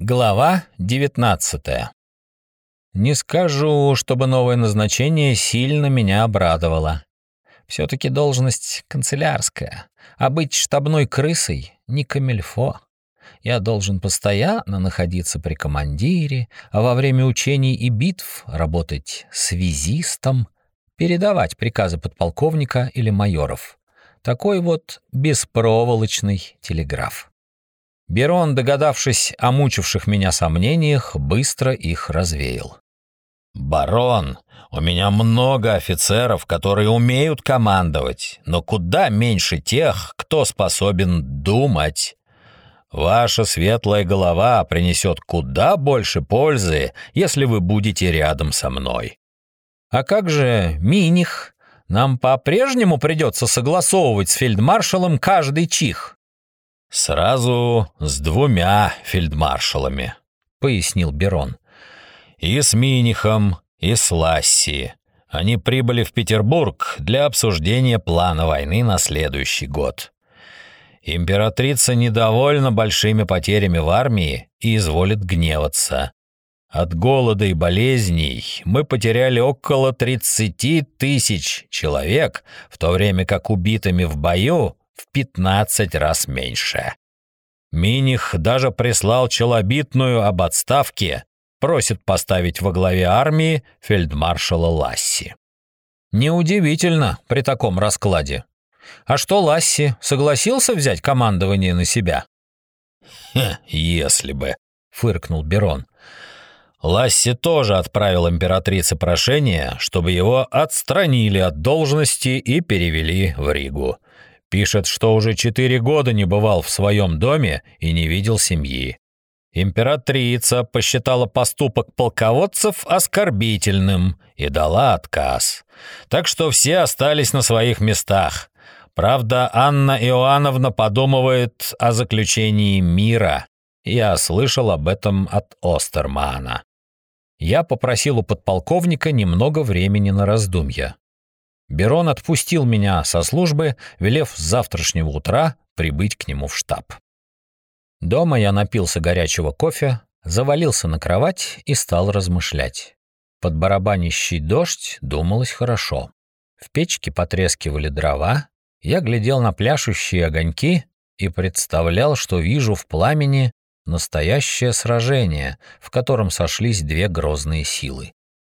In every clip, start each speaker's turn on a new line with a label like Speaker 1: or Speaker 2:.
Speaker 1: Глава 19 Не скажу, чтобы новое назначение сильно меня обрадовало. Все-таки должность канцелярская, а быть штабной крысой — не камельфо. Я должен постоянно находиться при командире, а во время учений и битв работать связистом, передавать приказы подполковника или майоров. Такой вот беспроволочный телеграф. Берон, догадавшись о мучивших меня сомнениях, быстро их развеял.
Speaker 2: «Барон, у меня много офицеров, которые умеют командовать, но куда меньше тех, кто способен думать. Ваша светлая голова принесет куда больше пользы, если вы будете рядом со мной».
Speaker 1: «А как же Миних? Нам по-прежнему придется согласовывать с фельдмаршалом каждый чих».
Speaker 2: «Сразу с двумя фельдмаршалами», — пояснил Берон. «И с Минихом, и с Ласси. Они прибыли в Петербург для обсуждения плана войны на следующий год. Императрица недовольна большими потерями в армии и изволит гневаться. От голода и болезней мы потеряли около 30 тысяч человек, в то время как убитыми в бою в 15 раз меньше. Миних даже прислал челобитную об отставке, просит поставить во главе армии фельдмаршала Ласси.
Speaker 1: Неудивительно при таком раскладе. А что Ласси согласился взять командование на себя?
Speaker 2: «Хе, если бы», — фыркнул Берон. Ласси тоже отправил императрице прошение, чтобы его отстранили от должности и перевели в Ригу. Пишет, что уже четыре года не бывал в своем доме и не видел семьи. Императрица посчитала поступок полководцев оскорбительным и дала отказ. Так что все остались на своих местах. Правда, Анна Иоанновна подумывает о заключении мира. Я слышал об этом от Остермана. Я попросил у подполковника немного времени на раздумья. Берон отпустил меня со службы, велев с завтрашнего утра прибыть к нему в штаб. Дома я напился горячего кофе, завалился на кровать и стал размышлять. Под барабанящий дождь думалось хорошо. В печке потрескивали дрова, я глядел на пляшущие огоньки и представлял, что вижу в пламени настоящее сражение, в котором сошлись две грозные силы.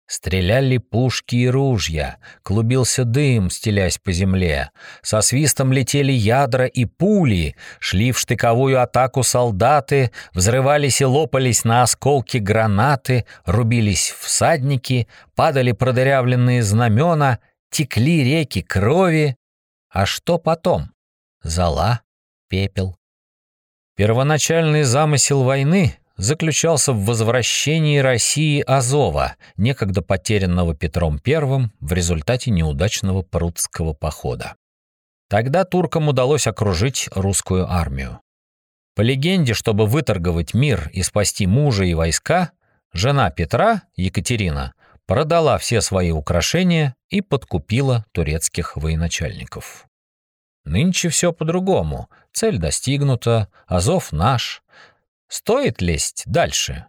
Speaker 2: Стреляли пушки и ружья, клубился дым, стелясь по земле. Со свистом летели ядра и пули, шли в штыковую атаку солдаты, взрывались и лопались на осколки гранаты, рубились всадники, падали продырявленные знамена, текли реки крови. А что потом? Зола, пепел. Первоначальный замысел войны заключался в возвращении России Азова, некогда потерянного Петром I в результате неудачного прудского похода. Тогда туркам удалось окружить русскую армию. По легенде, чтобы выторговать мир и спасти мужа и войска, жена Петра, Екатерина, продала все свои украшения и подкупила турецких военачальников. Нынче все по-другому. Цель достигнута, Азов наш, Стоит лезть дальше?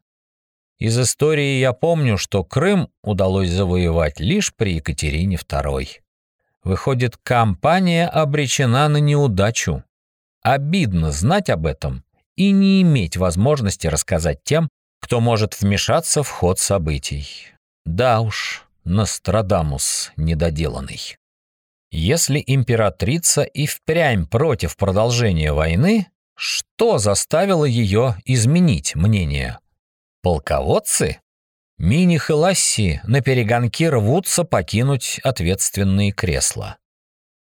Speaker 2: Из истории я помню, что Крым удалось завоевать лишь при Екатерине II. Выходит, компания обречена на неудачу. Обидно знать об этом и не иметь возможности рассказать тем, кто может вмешаться в ход событий. Да уж, Нострадамус недоделанный. Если императрица и впрямь против продолжения войны, что заставило ее изменить мнение? Полководцы? Миних и Ласси на перегонки рвутся покинуть ответственные кресла.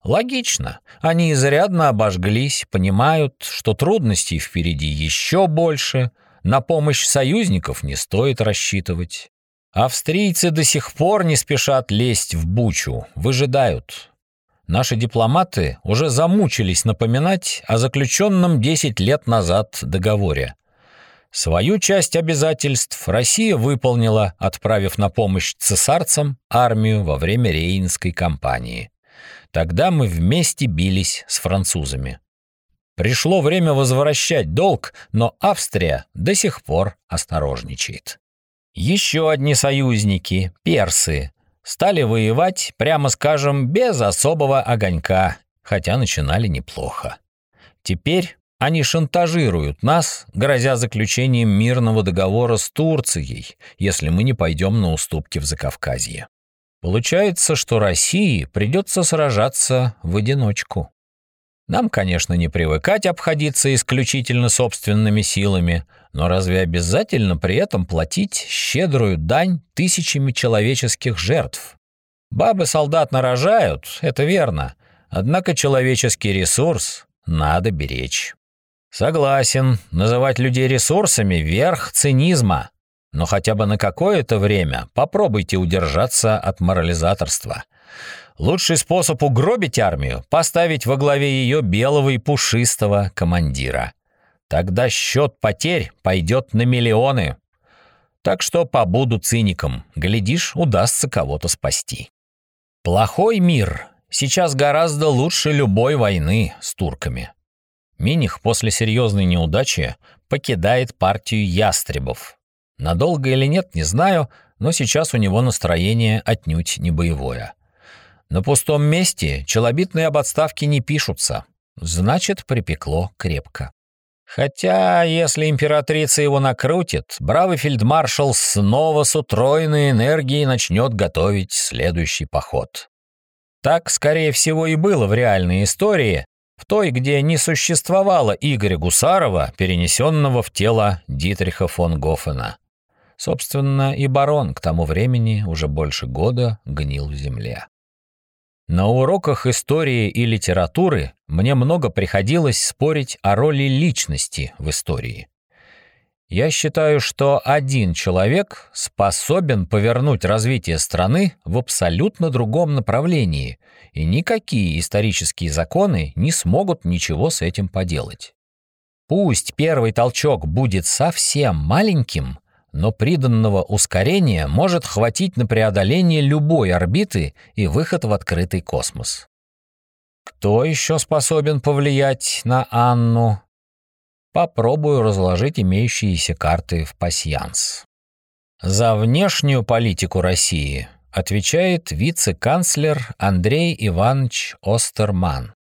Speaker 2: Логично, они изрядно обожглись, понимают, что трудностей впереди еще больше, на помощь союзников не стоит рассчитывать. Австрийцы до сих пор не спешат лезть в бучу, выжидают, Наши дипломаты уже замучились напоминать о заключенном 10 лет назад договоре. Свою часть обязательств Россия выполнила, отправив на помощь цесарцам армию во время Рейнской кампании. Тогда мы вместе бились с французами.
Speaker 1: Пришло время возвращать долг, но Австрия до сих пор осторожничает. Еще одни союзники, персы, стали воевать, прямо скажем, без особого огонька, хотя начинали неплохо. Теперь они шантажируют нас, грозя заключением мирного договора с Турцией, если мы не пойдем на уступки в Закавказье. Получается, что России придется сражаться в одиночку. Нам, конечно, не привыкать обходиться исключительно собственными силами, но разве обязательно при этом платить щедрую дань тысячами человеческих жертв? Бабы солдат нарожают, это верно, однако человеческий ресурс надо беречь. Согласен, называть людей ресурсами – верх цинизма. Но хотя бы на какое-то время попробуйте удержаться от морализаторства. Лучший способ угробить армию – поставить во главе ее белого и пушистого командира. Тогда счет потерь пойдет на миллионы. Так что побуду циником. Глядишь, удастся кого-то спасти. Плохой мир сейчас гораздо лучше любой войны с турками. Миних после серьезной неудачи покидает партию ястребов. Надолго или нет, не знаю, но сейчас у него настроение отнюдь не боевое. На пустом месте челобитные об отставке не пишутся. Значит, припекло крепко. Хотя, если императрица его накрутит, бравый фельдмаршал снова с утроенной энергией начнет готовить следующий поход. Так, скорее всего, и было в реальной истории, в той, где не существовало Игоря Гусарова, перенесенного в тело Дитриха фон Гофена. Собственно, и барон к тому времени уже больше года гнил в земле. На уроках истории и литературы мне много приходилось спорить о роли личности в истории. Я считаю, что один человек способен повернуть развитие страны в абсолютно другом направлении, и никакие исторические законы не смогут ничего с этим поделать. Пусть первый толчок будет совсем маленьким, но приданного ускорения может хватить на преодоление любой орбиты и выход в открытый космос. Кто еще способен повлиять на Анну? Попробую разложить имеющиеся карты в пасьянс. За внешнюю политику России отвечает вице-канцлер Андрей Иванович Остерман.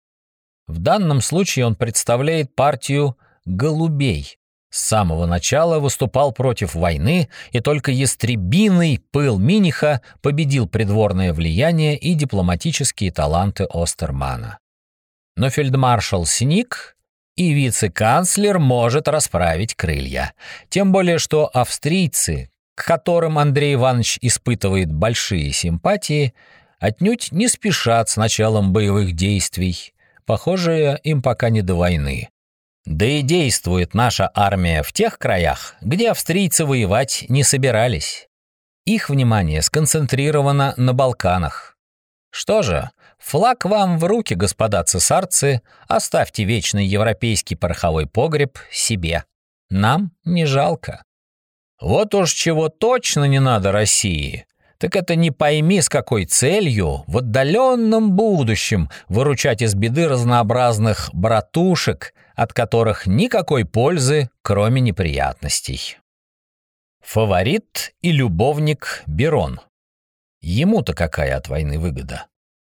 Speaker 1: В данном случае он представляет партию «Голубей», с самого начала выступал против войны, и только ястребиный пыл Миниха победил придворное влияние и дипломатические таланты Остермана. Но фельдмаршал Синик и вице-канцлер может расправить крылья. Тем более, что австрийцы, к которым Андрей Иванович испытывает большие симпатии, отнюдь не спешат с началом боевых действий. Похоже, им пока не до войны. Да и действует наша армия в тех краях, где австрийцы воевать не собирались. Их внимание сконцентрировано на Балканах. Что же, флаг вам в руки, господа цесарцы, оставьте вечный европейский пороховой погреб себе. Нам не жалко. Вот уж чего точно не надо России, так это не пойми с какой целью в отдаленном будущем выручать из беды разнообразных братушек, от которых никакой пользы, кроме неприятностей. Фаворит и любовник Берон. Ему-то какая от войны выгода?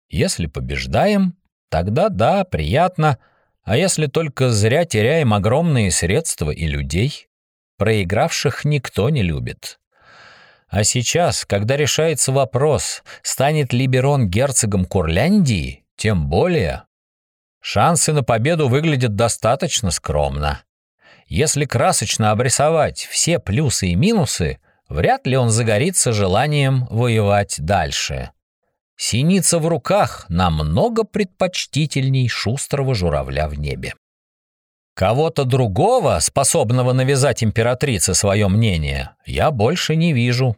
Speaker 1: Если побеждаем, тогда да, приятно, а если только зря теряем огромные средства и людей, проигравших никто не любит. А сейчас, когда решается вопрос, станет ли Берон герцогом Курляндии, тем более Шансы на победу выглядят достаточно скромно. Если красочно обрисовать все плюсы и минусы, вряд ли он загорится желанием воевать дальше. Синица в руках намного предпочтительней шустрого журавля в небе. Кого-то другого, способного навязать императрице свое мнение, я больше не вижу.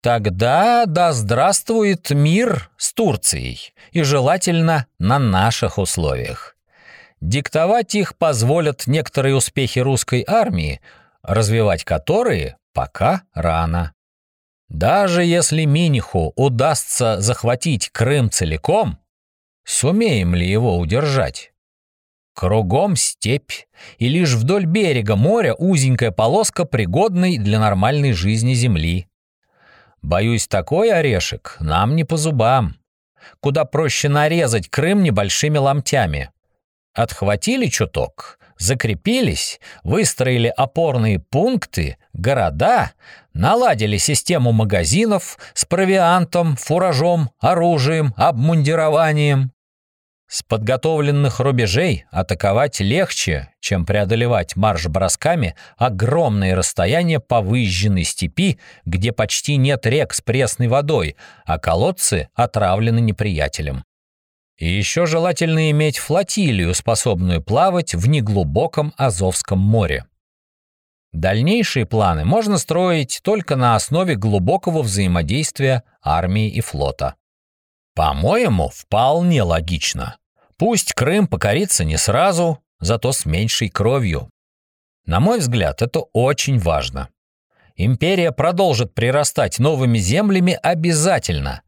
Speaker 1: Тогда да здравствует мир с Турцией, и желательно на наших условиях. Диктовать их позволят некоторые успехи русской армии, развивать которые пока рано. Даже если Миниху удастся захватить Крым целиком, сумеем ли его удержать? Кругом степь, и лишь вдоль берега моря узенькая полоска, пригодной для нормальной жизни земли. Боюсь, такой орешек нам не по зубам. Куда проще нарезать Крым небольшими ломтями. Отхватили чуток, закрепились, выстроили опорные пункты, города, наладили систему магазинов с провиантом, фуражом, оружием, обмундированием. С подготовленных рубежей атаковать легче, чем преодолевать марш-бросками огромные расстояния по выжженной степи, где почти нет рек с пресной водой, а колодцы отравлены неприятелем. И еще желательно иметь флотилию, способную плавать в неглубоком Азовском море. Дальнейшие планы можно строить только на основе глубокого взаимодействия армии и флота. По-моему, вполне логично. Пусть Крым покорится не сразу, зато с меньшей кровью. На мой взгляд, это очень важно. Империя продолжит прирастать новыми землями обязательно.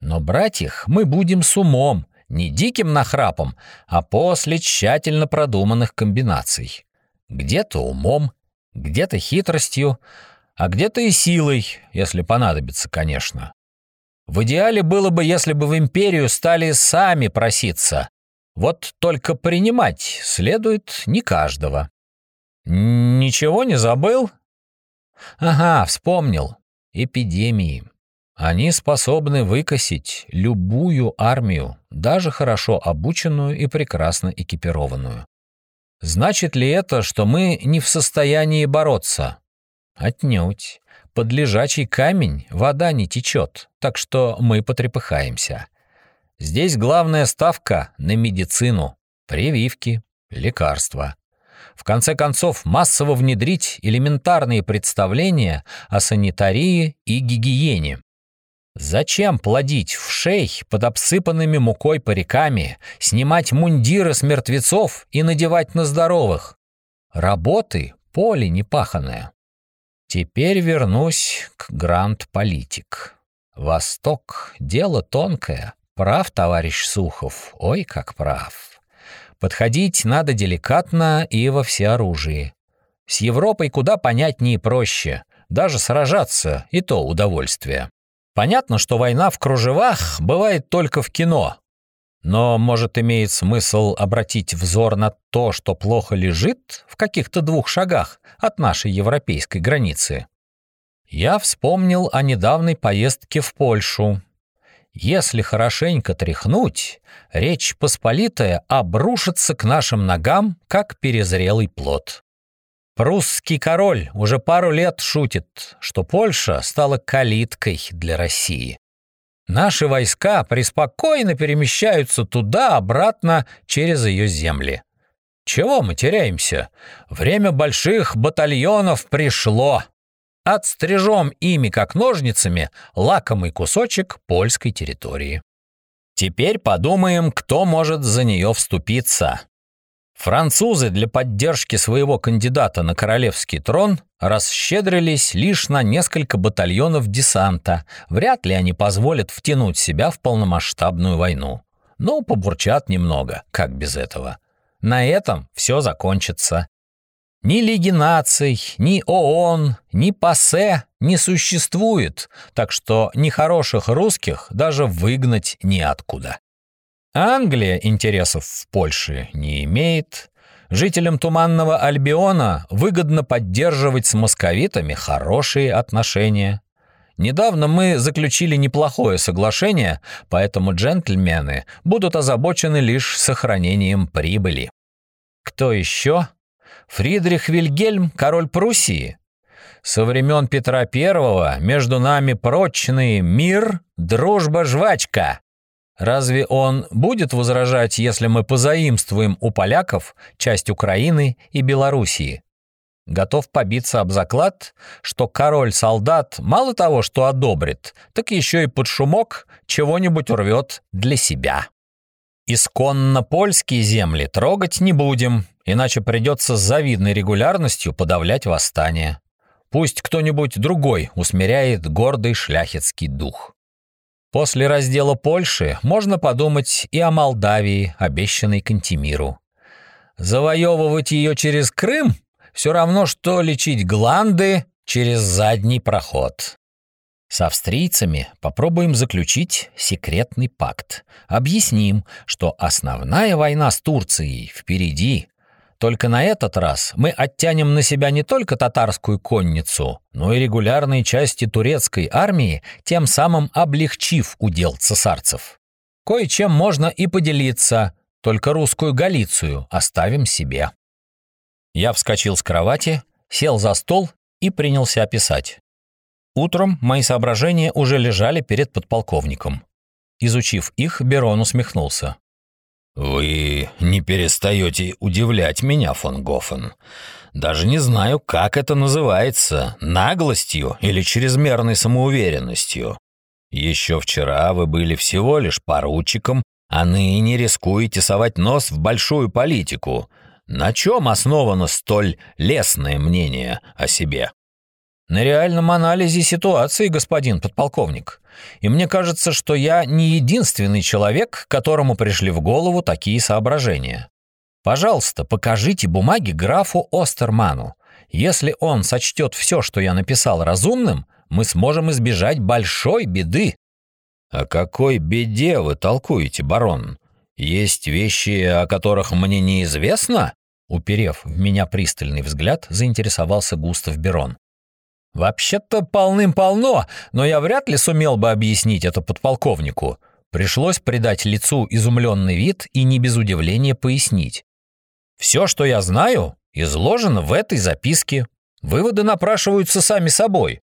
Speaker 1: Но брать их мы будем с умом, не диким нахрапом, а после тщательно продуманных комбинаций. Где-то умом, где-то хитростью, а где-то и силой, если понадобится, конечно. В идеале было бы, если бы в империю стали сами проситься. Вот только принимать следует не каждого. Ничего не забыл? Ага, вспомнил. Эпидемии. Они способны выкосить любую армию, даже хорошо обученную и прекрасно экипированную. Значит ли это, что мы не в состоянии бороться? Отнюдь. Под лежачий камень вода не течет, так что мы потрепыхаемся. Здесь главная ставка на медицину, прививки, лекарства. В конце концов, массово внедрить элементарные представления о санитарии и гигиене. Зачем плодить в шей под обсыпанными мукой париками, снимать мундиры с мертвецов и надевать на здоровых? Работы — поле непаханное. Теперь вернусь к Гранд-Политик. Восток — дело тонкое. Прав, товарищ Сухов, ой, как прав. Подходить надо деликатно и во всеоружии. С Европой куда понятнее и проще. Даже сражаться — и то удовольствие. Понятно, что война в кружевах бывает только в кино. Но, может, имеет смысл обратить взор на то, что плохо лежит в каких-то двух шагах от нашей европейской границы. Я вспомнил о недавней поездке в Польшу. Если хорошенько тряхнуть, Речь Посполитая обрушится к нашим ногам, как перезрелый плод. Прусский король уже пару лет шутит, что Польша стала калиткой для России. Наши войска преспокойно перемещаются туда-обратно через ее земли. Чего мы теряемся? Время больших батальонов пришло. Отстрижем ими, как ножницами, лакомый кусочек польской территории. Теперь подумаем, кто может за нее вступиться. Французы для поддержки своего кандидата на королевский трон расщедрились лишь на несколько батальонов десанта. Вряд ли они позволят втянуть себя в полномасштабную войну. Ну, побурчат немного, как без этого. На этом все закончится. Ни Лиги наций, ни ООН, ни ПАСЕ не существует, так что нехороших русских даже выгнать неоткуда. Англия интересов в Польше не имеет. Жителям Туманного Альбиона выгодно поддерживать с московитами хорошие отношения. Недавно мы заключили неплохое соглашение, поэтому джентльмены будут озабочены лишь сохранением прибыли. Кто еще? Фридрих Вильгельм, король Пруссии. Со времен Петра I между нами прочный мир, дружба, жвачка. Разве он будет возражать, если мы позаимствуем у поляков часть Украины и Белоруссии? Готов побиться об заклад, что король-солдат мало того, что одобрит, так еще и под шумок чего-нибудь урвет для себя. Исконно польские земли трогать не будем, иначе придется с завидной регулярностью подавлять восстание. Пусть кто-нибудь другой усмиряет гордый шляхетский дух. После раздела Польши можно подумать и о Молдавии, обещанной Кантемиру. Завоевывать ее через Крым все равно, что лечить гланды через задний проход. С австрийцами попробуем заключить секретный пакт. Объясним, что основная война с Турцией впереди. Только на этот раз мы оттянем на себя не только татарскую конницу, но и регулярные части турецкой армии, тем самым облегчив удел цесарцев. Кое-чем можно и поделиться, только русскую Галицию оставим себе. Я вскочил с кровати, сел за стол и принялся описать. Утром мои соображения уже лежали перед подполковником. Изучив их, Берон усмехнулся.
Speaker 2: «Вы не перестаете удивлять меня, фон Гофен. Даже не знаю, как это называется, наглостью или чрезмерной самоуверенностью. Еще вчера вы были всего лишь поручиком, а ныне рискуете совать нос в большую политику. На чем основано столь лестное мнение о себе?»
Speaker 1: «На реальном анализе ситуации, господин подполковник. И мне кажется, что я не единственный человек, которому пришли в голову такие соображения. Пожалуйста, покажите бумаги графу Остерману. Если он сочтет все, что я написал, разумным, мы сможем избежать большой беды».
Speaker 2: «О какой беде вы толкуете, барон? Есть вещи, о которых мне неизвестно?»
Speaker 1: Уперев в меня пристальный взгляд, заинтересовался Густав Берон. «Вообще-то полным-полно, но я вряд ли сумел бы объяснить это подполковнику. Пришлось придать лицу изумленный вид и не без удивления пояснить. Все, что я знаю, изложено в этой записке. Выводы напрашиваются сами собой».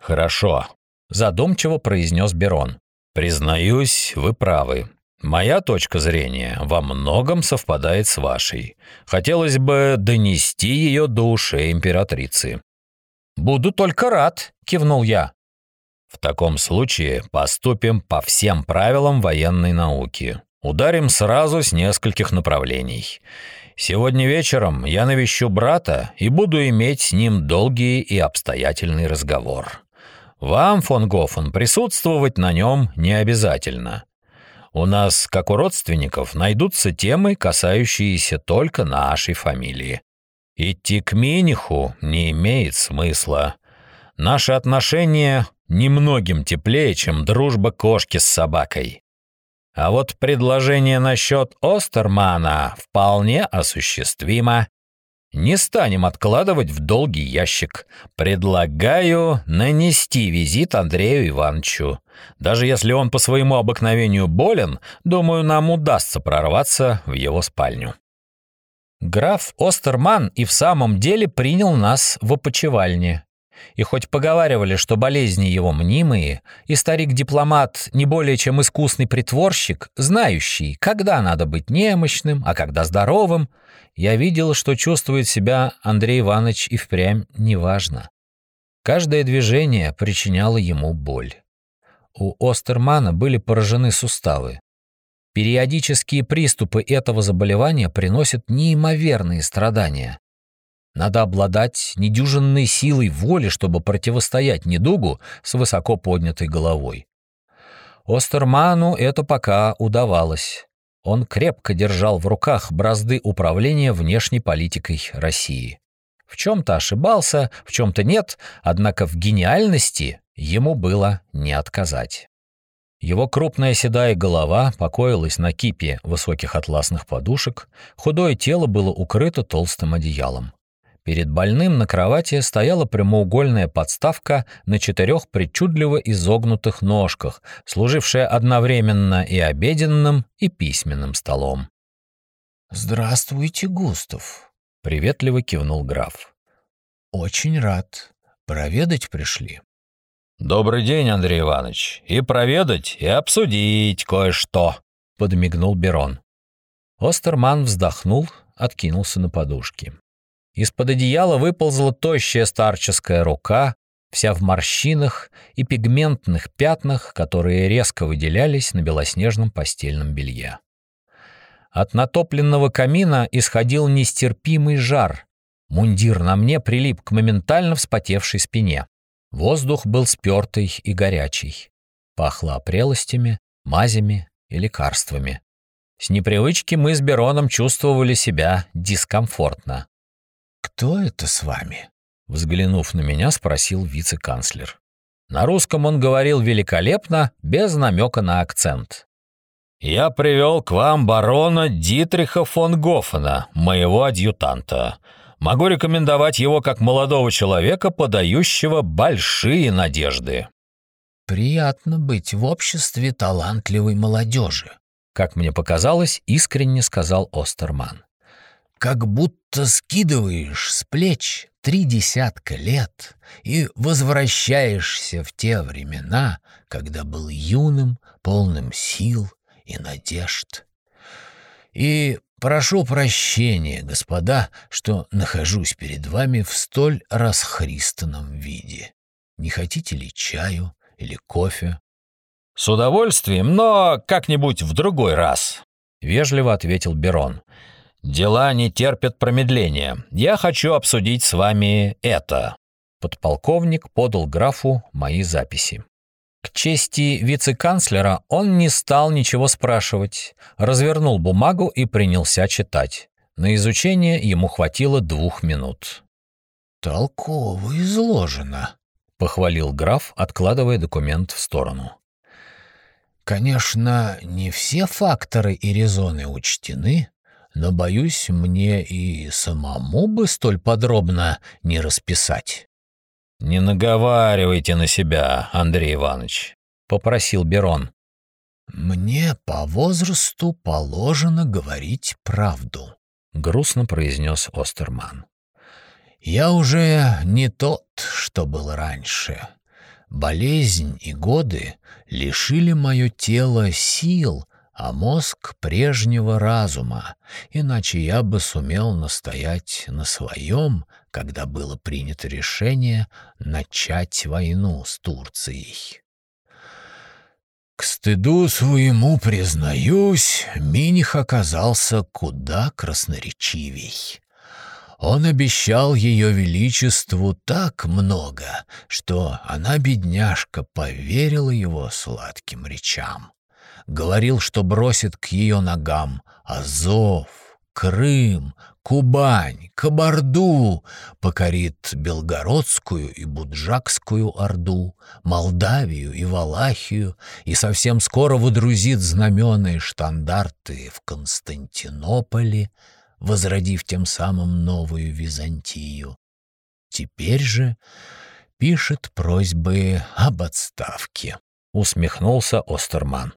Speaker 2: «Хорошо», — задумчиво произнес Берон. «Признаюсь, вы правы. Моя точка зрения во многом совпадает с вашей. Хотелось бы донести ее до ушей императрицы.
Speaker 1: «Буду только рад», — кивнул я.
Speaker 2: «В таком случае поступим по всем правилам военной науки. Ударим сразу с нескольких направлений. Сегодня вечером я навещу брата и буду иметь с ним долгий и обстоятельный разговор. Вам, фон Гофен, присутствовать на нем не обязательно. У нас, как у родственников, найдутся темы, касающиеся только нашей фамилии. Идти к Миниху не имеет смысла. Наши отношения немногим теплее, чем дружба кошки с собакой. А вот предложение насчет Остермана вполне осуществимо. Не станем откладывать в долгий ящик. Предлагаю нанести визит Андрею Ивановичу. Даже если он по своему обыкновению болен, думаю, нам удастся прорваться в его спальню.
Speaker 1: Граф Остерман и в самом деле принял нас в опочивальне. И хоть поговаривали, что болезни его мнимые, и старик-дипломат не более чем искусный притворщик, знающий, когда надо быть немощным, а когда здоровым, я видел, что чувствует себя Андрей Иванович и впрямь неважно. Каждое движение причиняло ему боль. У Остермана были поражены суставы. Периодические приступы этого заболевания приносят неимоверные страдания. Надо обладать недюжинной силой воли, чтобы противостоять недугу с высоко поднятой головой. Остерману это пока удавалось. Он крепко держал в руках бразды управления внешней политикой России. В чем-то ошибался, в чем-то нет, однако в гениальности ему было не отказать. Его крупная седая голова покоилась на кипе высоких атласных подушек, худое тело было укрыто толстым одеялом. Перед больным на кровати стояла прямоугольная подставка на четырех причудливо изогнутых ножках, служившая одновременно и обеденным, и письменным столом.
Speaker 3: «Здравствуйте, Густав», —
Speaker 1: приветливо кивнул граф.
Speaker 3: «Очень рад. Проведать пришли».
Speaker 2: «Добрый день, Андрей Иванович. И проведать, и обсудить кое-что», — подмигнул Берон.
Speaker 1: Остерман вздохнул, откинулся на подушки. Из-под одеяла выползла тощая старческая рука, вся в морщинах и пигментных пятнах, которые резко выделялись на белоснежном постельном белье. От натопленного камина исходил нестерпимый жар. Мундир на мне прилип к моментально вспотевшей спине. Воздух был спертый и горячий. Пахло опрелостями, мазями и лекарствами. С непривычки мы с Бероном чувствовали себя дискомфортно.
Speaker 3: «Кто это с вами?»
Speaker 1: Взглянув на меня, спросил вице-канцлер. На русском он говорил великолепно, без намека на акцент.
Speaker 2: «Я привел к вам барона Дитриха фон Гофена, моего адъютанта. Могу рекомендовать его как молодого человека, подающего большие надежды».
Speaker 3: «Приятно быть в обществе талантливой молодежи»,
Speaker 1: как мне показалось, искренне сказал Остерман.
Speaker 3: «Как будто скидываешь с плеч три десятка лет и возвращаешься в те времена, когда был юным, полным сил и надежд. И прошу прощения, господа, что нахожусь перед вами в столь расхристанном виде. Не хотите ли чаю или кофе?»
Speaker 2: «С удовольствием, но как-нибудь в другой раз», — вежливо ответил Берон. «Дела не терпят промедления. Я хочу обсудить с вами это».
Speaker 1: Подполковник подал графу мои записи. К чести вице-канцлера он не стал ничего спрашивать, развернул бумагу и принялся читать. На изучение ему хватило двух минут.
Speaker 3: «Толково изложено», —
Speaker 1: похвалил граф, откладывая документ в сторону.
Speaker 3: «Конечно, не все факторы и резоны учтены, но, боюсь, мне и самому бы столь подробно не расписать».
Speaker 2: «Не наговаривайте на себя, Андрей Иванович», — попросил Берон.
Speaker 3: «Мне по возрасту положено говорить правду», — грустно произнес Остерман. «Я уже не тот, что был раньше. Болезнь и годы лишили мое тело сил, а мозг прежнего разума, иначе я бы сумел настоять на своем, когда было принято решение начать войну с Турцией. К стыду своему, признаюсь, Миних оказался куда красноречивей. Он обещал ее величеству так много, что она, бедняжка, поверила его сладким речам говорил, что бросит к ее ногам Азов, Крым, Кубань, Кабарду, покорит Белгородскую и Буджакскую Орду, Молдавию и Валахию и совсем скоро выдрузит знамена и штандарты в Константинополе, возродив тем самым новую Византию. Теперь же пишет просьбы об отставке.
Speaker 1: Усмехнулся Остерман.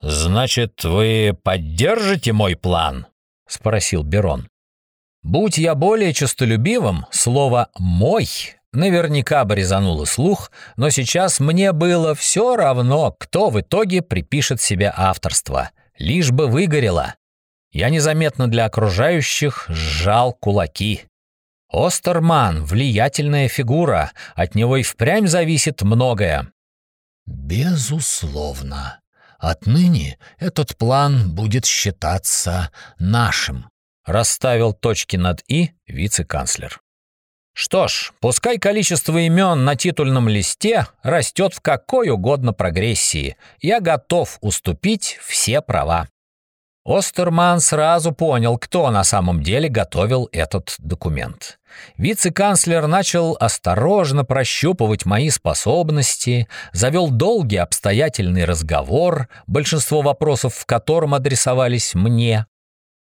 Speaker 2: «Значит, вы поддержите мой план?» — спросил Берон.
Speaker 1: Будь я более честолюбивым, слово «мой» наверняка бы резануло слух, но сейчас мне было все равно, кто в итоге припишет себе авторство, лишь бы выгорело. Я незаметно для окружающих сжал кулаки. Остерман — влиятельная фигура, от него и впрямь зависит многое.
Speaker 3: «Безусловно», Отныне этот план будет считаться нашим», —
Speaker 1: расставил точки над «и» вице-канцлер. Что ж, пускай количество имен на титульном листе растет в какой угодно прогрессии, я готов уступить все права. Остерман сразу понял, кто на самом деле готовил этот документ. Вице-канцлер начал осторожно прощупывать мои способности, завел долгий обстоятельный разговор, большинство вопросов в котором адресовались мне.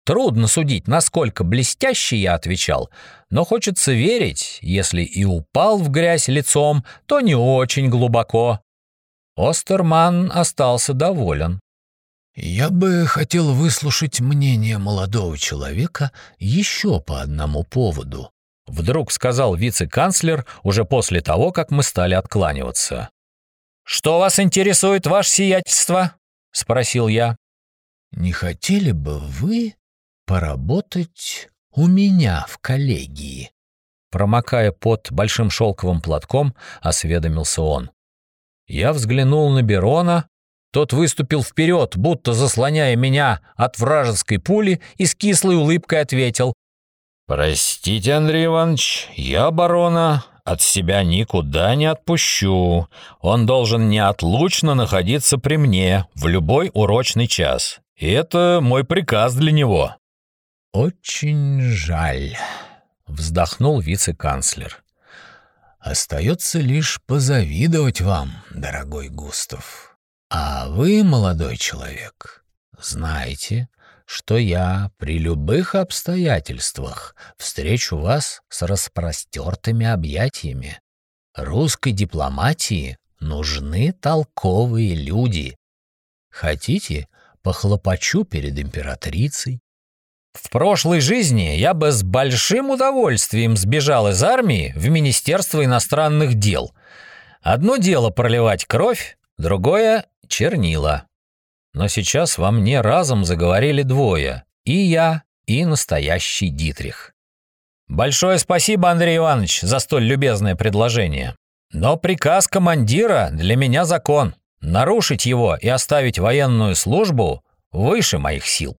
Speaker 1: Трудно судить, насколько блестяще я отвечал, но хочется верить, если и упал в грязь лицом, то не очень глубоко. Остерман остался доволен.
Speaker 3: «Я бы хотел выслушать мнение молодого человека еще по одному поводу»,
Speaker 1: вдруг сказал вице-канцлер уже после того, как мы стали откланиваться. «Что вас интересует, ваше сиятельство?» — спросил я.
Speaker 3: «Не хотели бы вы поработать у меня в коллегии?»
Speaker 1: Промокая под большим шелковым платком, осведомился он. Я взглянул на Берона, тот выступил вперед, будто заслоняя меня от вражеской пули, и с кислой улыбкой ответил.
Speaker 2: «Простите, Андрей Иванович, я барона от себя никуда не отпущу. Он должен неотлучно находиться при мне в любой урочный час. И это мой приказ для него».
Speaker 3: «Очень жаль», — вздохнул вице-канцлер. «Остается лишь позавидовать вам, дорогой Густав. А вы, молодой человек, знаете, что я при любых обстоятельствах встречу вас с распростертыми объятиями. Русской дипломатии нужны толковые люди. Хотите, похлопочу перед императрицей?
Speaker 1: В прошлой жизни я бы с большим удовольствием сбежал из армии в Министерство иностранных дел. Одно дело проливать кровь, другое — чернила. Но сейчас во мне разом заговорили двое — и я, и настоящий Дитрих. Большое спасибо, Андрей Иванович, за столь любезное предложение. Но приказ командира для меня закон. Нарушить его и оставить военную службу выше моих сил.